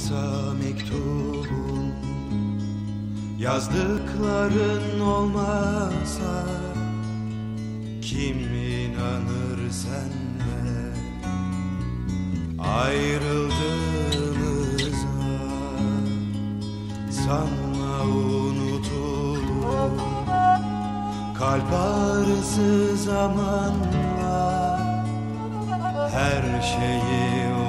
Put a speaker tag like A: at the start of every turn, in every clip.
A: olmasa mektubun Yazdıkların olmasa Kim inanır senle? Ayrıldığımıza Sanma unutulur. Kalp ağrısı zamanla Her şeyi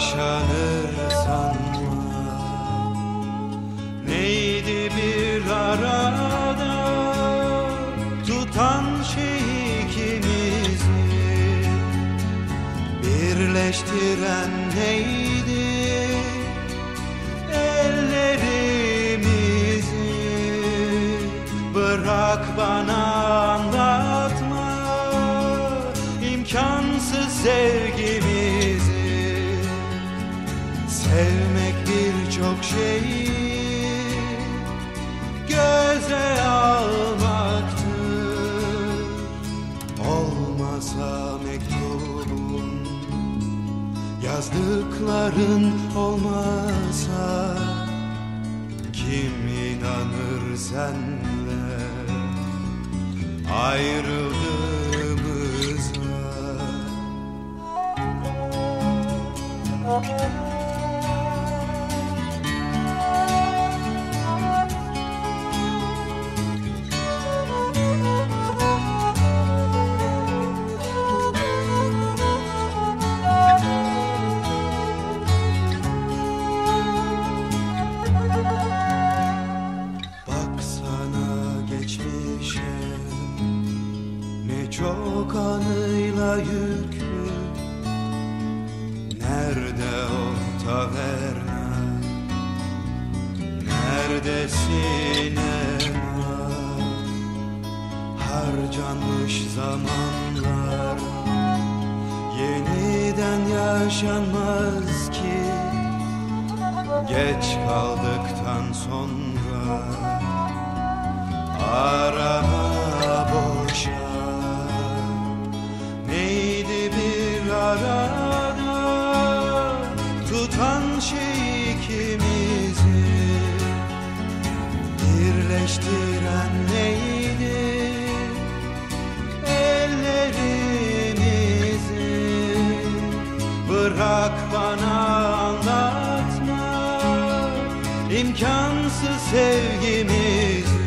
A: Yaşanır sanma Neydi bir arada Tutan şey ikimizi? Birleştiren neydi Sevmek birçok şeyi göze almaktır. Olmasa mektubun yazdıkların olmasa Kim inanır senle? Ayrıldığımıza Baksana çok anıyla yüklü Nerede o taverna Nerede sinema Harcanmış zamanlar. Yeniden yaşanmaz ki. Geç kaldıktan sonra Birleştiren neydi Ellerimizi. Bırak bana anlatma imkansız sevgimizi.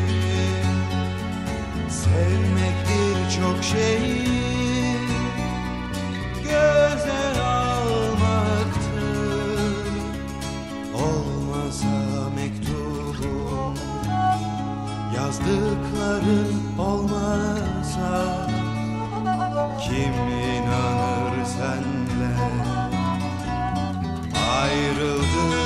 A: Sevmek birçok şeyi yazdıkların olmasa Kim inanır senle? Ayrıldık